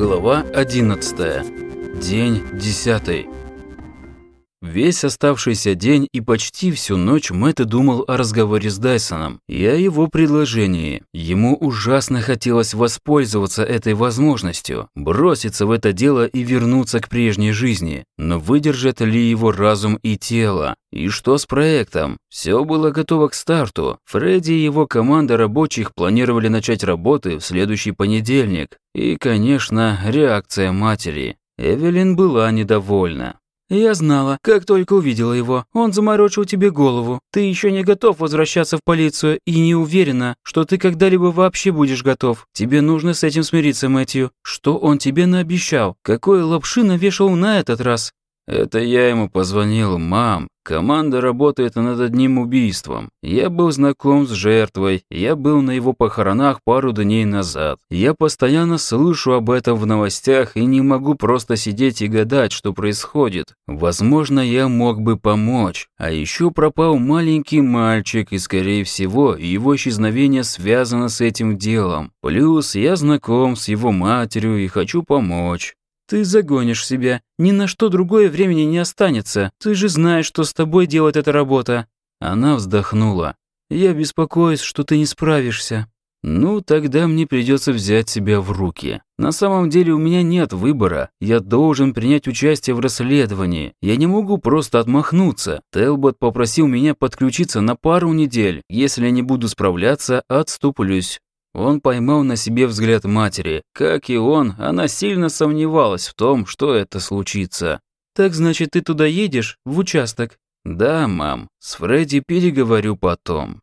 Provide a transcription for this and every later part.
Глава 11. День 10. Весь оставшийся день и почти всю ночь Мэтт думал о разговоре с Дайсоном и о его предложении. Ему ужасно хотелось воспользоваться этой возможностью, броситься в это дело и вернуться к прежней жизни. Но выдержат ли его разум и тело? И что с проектом? Все было готово к старту. Фредди и его команда рабочих планировали начать работы в следующий понедельник. И, конечно, реакция матери. Эвелин была недовольна. «Я знала, как только увидела его. Он заморочил тебе голову. Ты еще не готов возвращаться в полицию и не уверена, что ты когда-либо вообще будешь готов. Тебе нужно с этим смириться, Мэтью. Что он тебе наобещал? Какой лапши навешал на этот раз?» Это я ему позвонил, мам. Команда работает над одним убийством. Я был знаком с жертвой, я был на его похоронах пару дней назад. Я постоянно слышу об этом в новостях и не могу просто сидеть и гадать, что происходит. Возможно, я мог бы помочь. А еще пропал маленький мальчик, и, скорее всего, его исчезновение связано с этим делом. Плюс я знаком с его матерью и хочу помочь. Ты загонишь себя. Ни на что другое времени не останется. Ты же знаешь, что с тобой делает эта работа». Она вздохнула. «Я беспокоюсь, что ты не справишься». «Ну, тогда мне придется взять себя в руки. На самом деле у меня нет выбора. Я должен принять участие в расследовании. Я не могу просто отмахнуться. Телбот попросил меня подключиться на пару недель. Если я не буду справляться, отступлюсь. Он поймал на себе взгляд матери. Как и он, она сильно сомневалась в том, что это случится. «Так значит, ты туда едешь, в участок?» «Да, мам. С Фредди переговорю потом».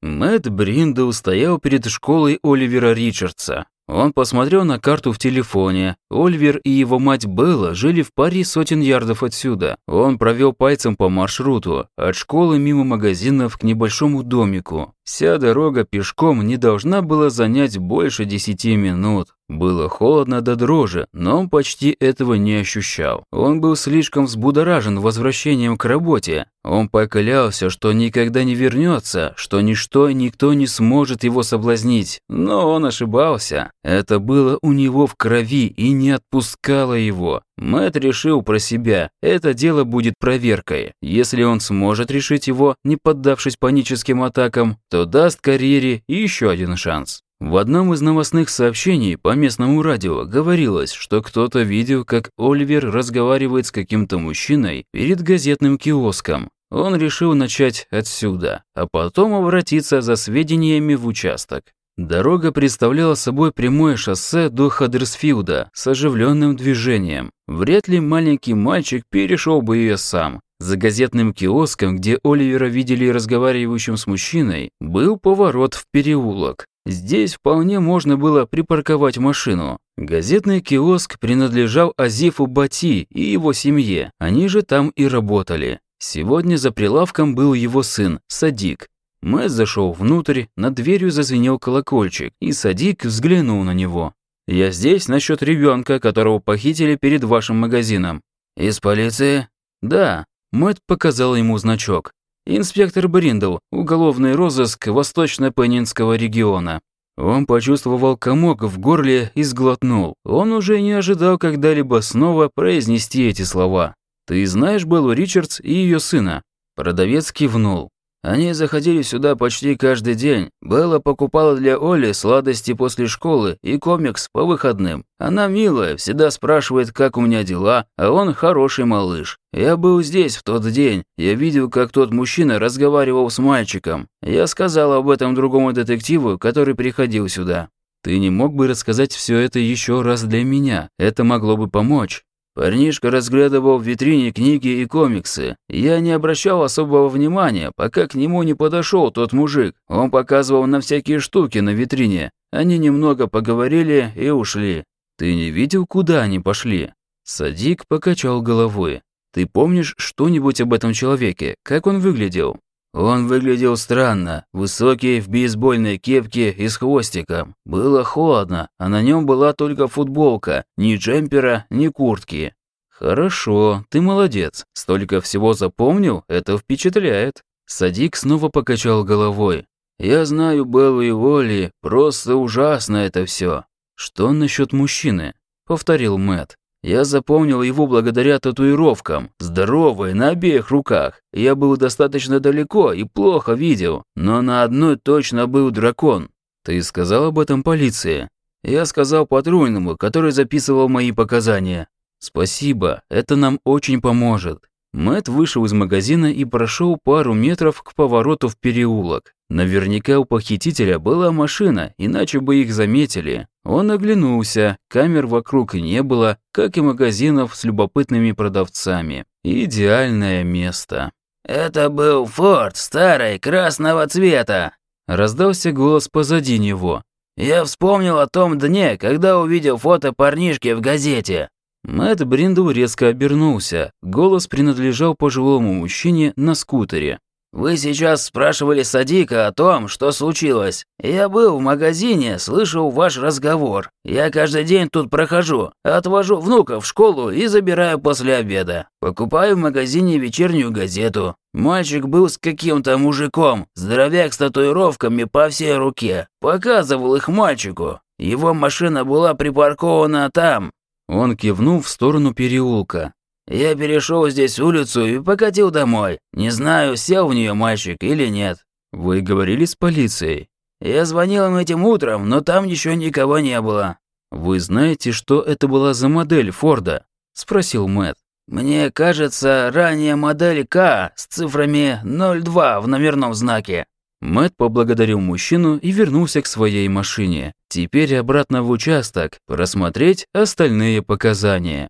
Мэтт Бриндл стоял перед школой Оливера Ричардса. Он посмотрел на карту в телефоне. Ольвер и его мать Белла жили в паре сотен ярдов отсюда. Он провел пальцем по маршруту, от школы мимо магазинов к небольшому домику. Вся дорога пешком не должна была занять больше десяти минут. Было холодно до дрожи, но он почти этого не ощущал. Он был слишком взбудоражен возвращением к работе. Он поклялся, что никогда не вернется, что ничто и никто не сможет его соблазнить. Но он ошибался. Это было у него в крови и не отпускало его. Мэт решил про себя, это дело будет проверкой. Если он сможет решить его, не поддавшись паническим атакам, то даст карьере еще один шанс. В одном из новостных сообщений по местному радио говорилось, что кто-то видел, как Оливер разговаривает с каким-то мужчиной перед газетным киоском. Он решил начать отсюда, а потом обратиться за сведениями в участок. Дорога представляла собой прямое шоссе до Хаддерсфилда с оживленным движением. Вряд ли маленький мальчик перешел бы ее сам. За газетным киоском, где Оливера видели разговаривающим с мужчиной, был поворот в переулок. Здесь вполне можно было припарковать машину. Газетный киоск принадлежал Азифу Бати и его семье. Они же там и работали. Сегодня за прилавком был его сын, Садик. Мэтт зашел внутрь, над дверью зазвенел колокольчик, и Садик взглянул на него. «Я здесь насчет ребенка, которого похитили перед вашим магазином». «Из полиции?» «Да». Мэтт показал ему значок. «Инспектор Бриндл, уголовный розыск Восточно-Пенинского региона». Он почувствовал комок в горле и сглотнул. Он уже не ожидал когда-либо снова произнести эти слова. «Ты знаешь Беллу Ричардс и ее сына?» Продавец кивнул. Они заходили сюда почти каждый день. Белла покупала для Оли сладости после школы и комикс по выходным. Она милая, всегда спрашивает, как у меня дела, а он хороший малыш. Я был здесь в тот день. Я видел, как тот мужчина разговаривал с мальчиком. Я сказал об этом другому детективу, который приходил сюда. Ты не мог бы рассказать все это еще раз для меня? Это могло бы помочь. Парнишка разглядывал в витрине книги и комиксы. Я не обращал особого внимания, пока к нему не подошел тот мужик. Он показывал на всякие штуки на витрине. Они немного поговорили и ушли. Ты не видел, куда они пошли? Садик покачал головой. Ты помнишь что-нибудь об этом человеке? Как он выглядел? Он выглядел странно, высокий, в бейсбольной кепке и с хвостиком. Было холодно, а на нем была только футболка, ни джемпера, ни куртки. Хорошо, ты молодец. Столько всего запомнил, это впечатляет. Садик снова покачал головой. Я знаю Беллу и Оли, просто ужасно это все. «Что насчет мужчины?» – повторил Мэт. Я запомнил его благодаря татуировкам, здоровые на обеих руках. Я был достаточно далеко и плохо видел, но на одной точно был дракон. Ты сказал об этом полиции? Я сказал патрульному, который записывал мои показания. Спасибо, это нам очень поможет. Мэт вышел из магазина и прошел пару метров к повороту в переулок. Наверняка у похитителя была машина, иначе бы их заметили. Он оглянулся, камер вокруг не было, как и магазинов с любопытными продавцами. Идеальное место. «Это был форт старый, красного цвета», – раздался голос позади него. «Я вспомнил о том дне, когда увидел фото парнишки в газете. Мэтт Бриндл резко обернулся. Голос принадлежал пожилому мужчине на скутере. «Вы сейчас спрашивали Садика о том, что случилось. Я был в магазине, слышал ваш разговор. Я каждый день тут прохожу, отвожу внука в школу и забираю после обеда. Покупаю в магазине вечернюю газету. Мальчик был с каким-то мужиком, здоровяк с татуировками по всей руке. Показывал их мальчику. Его машина была припаркована там, он кивнул в сторону переулка. «Я перешел здесь улицу и покатил домой. Не знаю, сел в нее мальчик или нет». «Вы говорили с полицией?» «Я звонил им этим утром, но там еще никого не было». «Вы знаете, что это была за модель Форда?» – спросил Мэтт. «Мне кажется, ранняя модель К с цифрами 02 в номерном знаке». Мэт поблагодарил мужчину и вернулся к своей машине. Теперь обратно в участок, просмотреть остальные показания.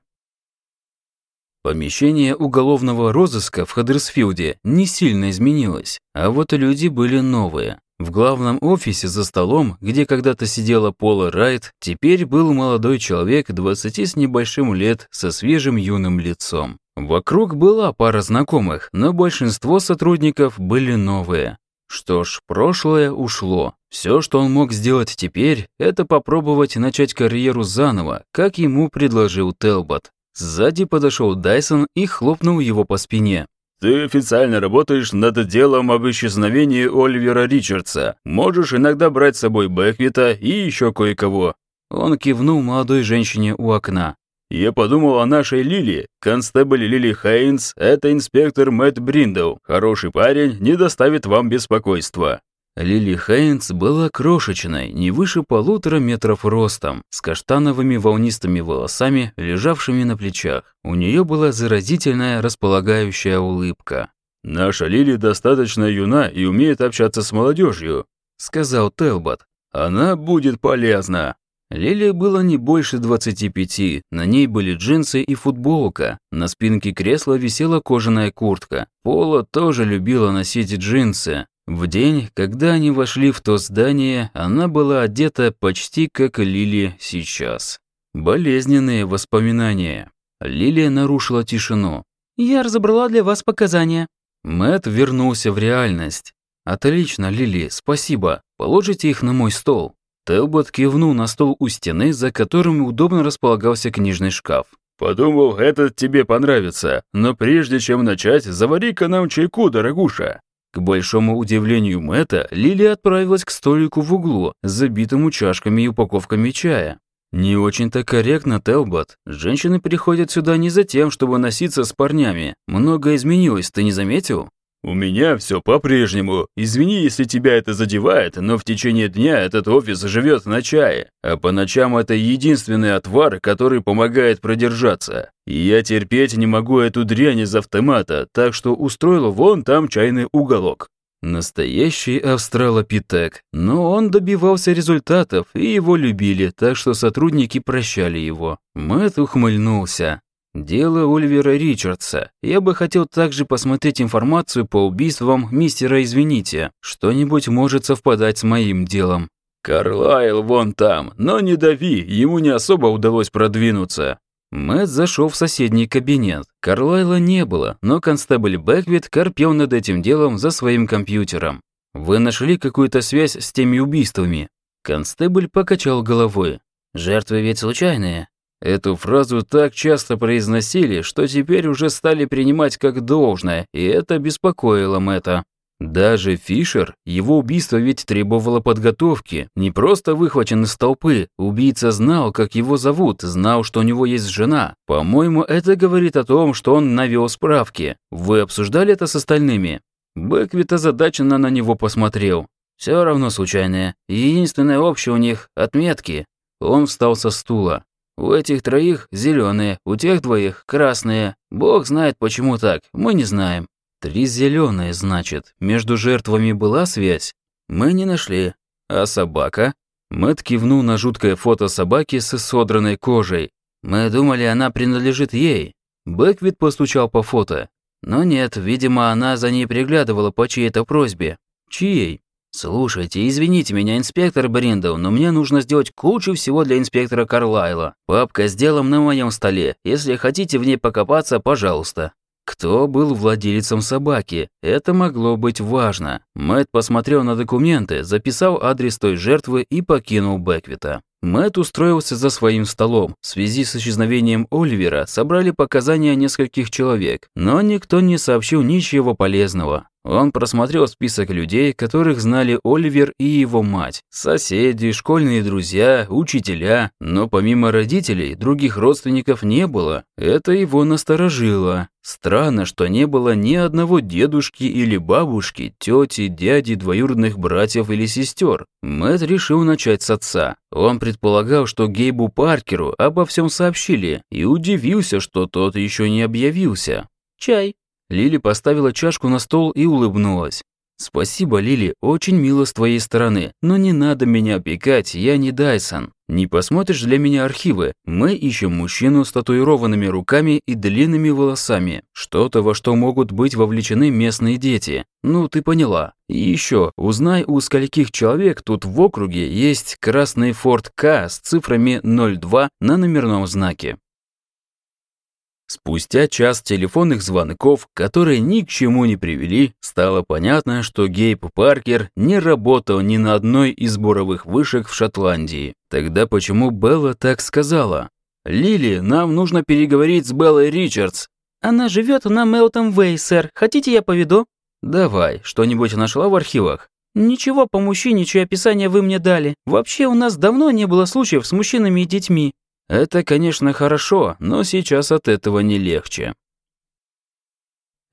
Помещение уголовного розыска в Хаддерсфилде не сильно изменилось, а вот люди были новые. В главном офисе за столом, где когда-то сидела Пола Райт, теперь был молодой человек 20 с небольшим лет со свежим юным лицом. Вокруг была пара знакомых, но большинство сотрудников были новые. Что ж, прошлое ушло. Все, что он мог сделать теперь, это попробовать начать карьеру заново, как ему предложил Телбот. Сзади подошел Дайсон и хлопнул его по спине. «Ты официально работаешь над делом об исчезновении Оливера Ричардса. Можешь иногда брать с собой Бэквита и еще кое-кого». Он кивнул молодой женщине у окна. «Я подумал о нашей Лили. Констебль Лили Хейнс – это инспектор Мэтт Бриндл. Хороший парень, не доставит вам беспокойства». Лили Хейнс была крошечной, не выше полутора метров ростом, с каштановыми волнистыми волосами, лежавшими на плечах. У нее была заразительная располагающая улыбка. «Наша Лили достаточно юна и умеет общаться с молодежью», – сказал Телбот. «Она будет полезна». Лиле было не больше 25, на ней были джинсы и футболка, на спинке кресла висела кожаная куртка. Пола тоже любила носить джинсы. В день, когда они вошли в то здание, она была одета почти как Лили сейчас. Болезненные воспоминания. Лилия нарушила тишину. «Я разобрала для вас показания». Мэт вернулся в реальность. «Отлично, Лили, спасибо. Положите их на мой стол». Телбот кивнул на стол у стены, за которым удобно располагался книжный шкаф. «Подумал, этот тебе понравится, но прежде чем начать, завари-ка нам чайку, дорогуша». К большому удивлению Мэтта, Лили отправилась к столику в углу, забитому чашками и упаковками чая. «Не очень-то корректно, Телбот. Женщины приходят сюда не за тем, чтобы носиться с парнями. Многое изменилось, ты не заметил?» «У меня все по-прежнему. Извини, если тебя это задевает, но в течение дня этот офис живет на чае, а по ночам это единственный отвар, который помогает продержаться. И я терпеть не могу эту дрянь из автомата, так что устроил вон там чайный уголок». Настоящий австралопитек, но он добивался результатов, и его любили, так что сотрудники прощали его. Мэтт ухмыльнулся. Дело Оливера Ричардса. Я бы хотел также посмотреть информацию по убийствам мистера Извините. Что-нибудь может совпадать с моим делом. Карлайл вон там, но не дави, ему не особо удалось продвинуться. Мэтт зашел в соседний кабинет. Карлайла не было, но констебль Бэквит корпел над этим делом за своим компьютером. «Вы нашли какую-то связь с теми убийствами?» Констебль покачал головой. «Жертвы ведь случайные. Эту фразу так часто произносили, что теперь уже стали принимать как должное, и это беспокоило Мэтта. Даже Фишер, его убийство ведь требовало подготовки. Не просто выхвачен из толпы. Убийца знал, как его зовут, знал, что у него есть жена. По-моему, это говорит о том, что он навел справки. Вы обсуждали это с остальными? Бэквит озадаченно на него посмотрел. Все равно случайное. Единственное общее у них – отметки. Он встал со стула. У этих троих зеленые, у тех двоих красные. Бог знает, почему так, мы не знаем. Три зеленые, значит. Между жертвами была связь? Мы не нашли. А собака? Мэт кивнул на жуткое фото собаки с содранной кожей. Мы думали, она принадлежит ей. Бэквит постучал по фото. Но нет, видимо, она за ней приглядывала по чьей-то просьбе. Чьей? «Слушайте, извините меня, инспектор Бриндоу, но мне нужно сделать кучу всего для инспектора Карлайла. Папка с делом на моем столе. Если хотите в ней покопаться, пожалуйста». Кто был владельцем собаки? Это могло быть важно. Мэтт посмотрел на документы, записал адрес той жертвы и покинул Бэквита. Мэтт устроился за своим столом. В связи с исчезновением Оливера собрали показания нескольких человек, но никто не сообщил ничего полезного. Он просмотрел список людей, которых знали Оливер и его мать. Соседи, школьные друзья, учителя. Но помимо родителей, других родственников не было. Это его насторожило. Странно, что не было ни одного дедушки или бабушки, тети, дяди, двоюродных братьев или сестер. Мэтт решил начать с отца. Он предполагал, что Гейбу Паркеру обо всем сообщили, и удивился, что тот еще не объявился. «Чай», Лили поставила чашку на стол и улыбнулась. «Спасибо, Лили, очень мило с твоей стороны, но не надо меня опекать, я не Дайсон. Не посмотришь для меня архивы? Мы ищем мужчину с татуированными руками и длинными волосами. Что-то, во что могут быть вовлечены местные дети. Ну, ты поняла. И еще, узнай, у скольких человек тут в округе есть красный Форд К с цифрами 02 на номерном знаке. Спустя час телефонных звонков, которые ни к чему не привели, стало понятно, что Гейб Паркер не работал ни на одной из буровых вышек в Шотландии. Тогда почему Белла так сказала? «Лили, нам нужно переговорить с Беллой Ричардс». «Она живет на Мелтон Вей, сэр. Хотите, я поведу?» «Давай, что-нибудь нашла в архивах?» «Ничего по мужчине, чье описание вы мне дали. Вообще у нас давно не было случаев с мужчинами и детьми. Это, конечно, хорошо, но сейчас от этого не легче.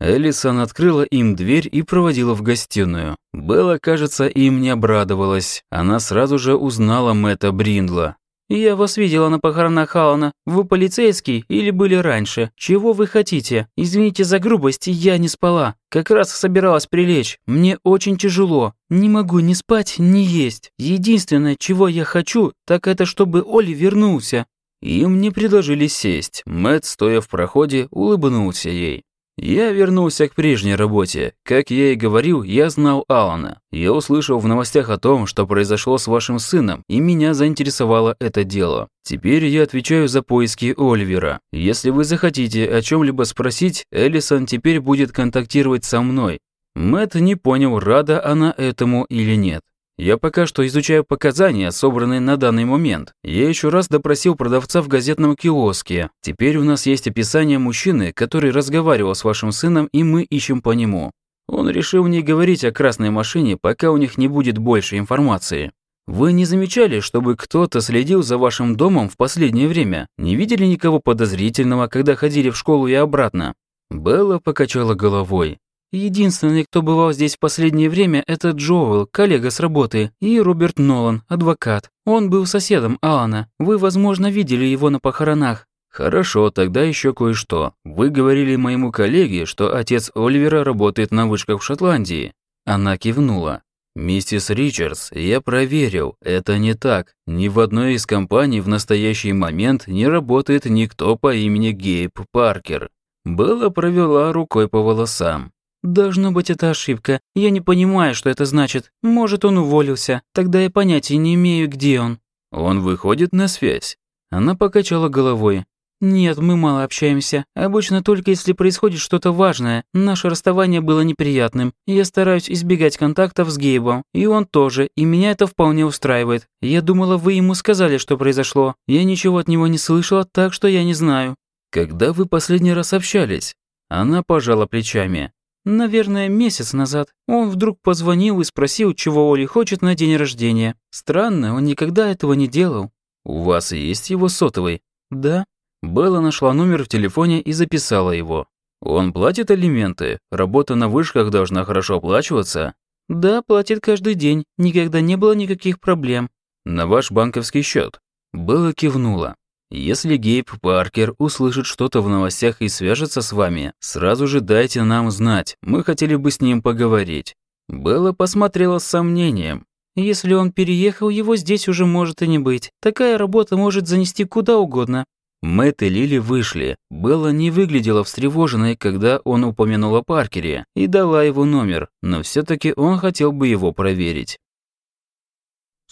Элисон открыла им дверь и проводила в гостиную. Белла, кажется, им не обрадовалась. Она сразу же узнала Мэтта Бриндла. «Я вас видела на похоронах Халана. Вы полицейский или были раньше? Чего вы хотите? Извините за грубость, я не спала. Как раз собиралась прилечь. Мне очень тяжело. Не могу ни спать, ни есть. Единственное, чего я хочу, так это чтобы Оли вернулся. Им не предложили сесть. Мэт, стоя в проходе, улыбнулся ей. Я вернулся к прежней работе. Как я и говорил, я знал Алана. Я услышал в новостях о том, что произошло с вашим сыном, и меня заинтересовало это дело. Теперь я отвечаю за поиски Оливера. Если вы захотите о чем-либо спросить, Эллисон теперь будет контактировать со мной. Мэт не понял, рада она этому или нет. Я пока что изучаю показания, собранные на данный момент. Я еще раз допросил продавца в газетном киоске. Теперь у нас есть описание мужчины, который разговаривал с вашим сыном, и мы ищем по нему. Он решил не говорить о красной машине, пока у них не будет больше информации. Вы не замечали, чтобы кто-то следил за вашим домом в последнее время? Не видели никого подозрительного, когда ходили в школу и обратно? Белла покачала головой. Единственный, кто бывал здесь в последнее время, это Джоэл, коллега с работы, и Роберт Нолан, адвокат. Он был соседом Алана. Вы, возможно, видели его на похоронах. Хорошо, тогда еще кое-что. Вы говорили моему коллеге, что отец Оливера работает на вышках в Шотландии. Она кивнула. «Миссис Ричардс, я проверил, это не так. Ни в одной из компаний в настоящий момент не работает никто по имени Гейб Паркер». Белла провела рукой по волосам. «Должно быть, это ошибка. Я не понимаю, что это значит. Может, он уволился. Тогда я понятия не имею, где он». «Он выходит на связь?» Она покачала головой. «Нет, мы мало общаемся. Обычно только если происходит что-то важное. Наше расставание было неприятным. Я стараюсь избегать контактов с Гейбом. И он тоже, и меня это вполне устраивает. Я думала, вы ему сказали, что произошло. Я ничего от него не слышала, так что я не знаю». «Когда вы последний раз общались?» Она пожала плечами. Наверное, месяц назад. Он вдруг позвонил и спросил, чего Оли хочет на день рождения. Странно, он никогда этого не делал. «У вас есть его сотовый?» «Да». Белла нашла номер в телефоне и записала его. «Он платит алименты? Работа на вышках должна хорошо оплачиваться?» «Да, платит каждый день. Никогда не было никаких проблем». «На ваш банковский счет. Белла кивнула. Если Гейб Паркер услышит что-то в новостях и свяжется с вами, сразу же дайте нам знать, мы хотели бы с ним поговорить». Белла посмотрела с сомнением. «Если он переехал, его здесь уже может и не быть. Такая работа может занести куда угодно». Мэтт и Лили вышли. Белла не выглядела встревоженной, когда он упомянул о Паркере и дала его номер, но все таки он хотел бы его проверить.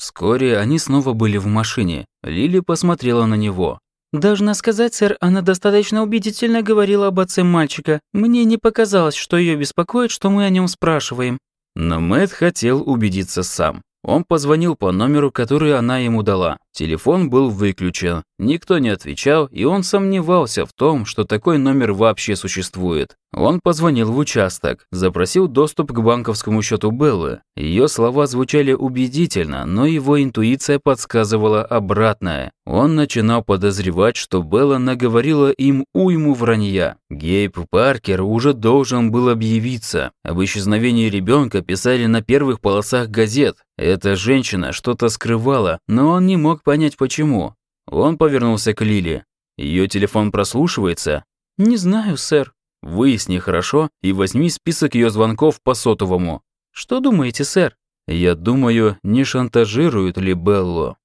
Вскоре они снова были в машине. Лили посмотрела на него. «Должна сказать, сэр, она достаточно убедительно говорила об отце мальчика. Мне не показалось, что ее беспокоит, что мы о нем спрашиваем». Но Мэтт хотел убедиться сам. Он позвонил по номеру, который она ему дала. Телефон был выключен, никто не отвечал, и он сомневался в том, что такой номер вообще существует. Он позвонил в участок, запросил доступ к банковскому счету Беллы. Ее слова звучали убедительно, но его интуиция подсказывала обратное. Он начинал подозревать, что Белла наговорила им уйму вранья. Гейб Паркер уже должен был объявиться. Об исчезновении ребенка писали на первых полосах газет. Эта женщина что-то скрывала, но он не мог понять почему. Он повернулся к Лиле. Ее телефон прослушивается? «Не знаю, сэр». «Выясни хорошо и возьми список ее звонков по сотовому». «Что думаете, сэр?» «Я думаю, не шантажируют ли Беллу?»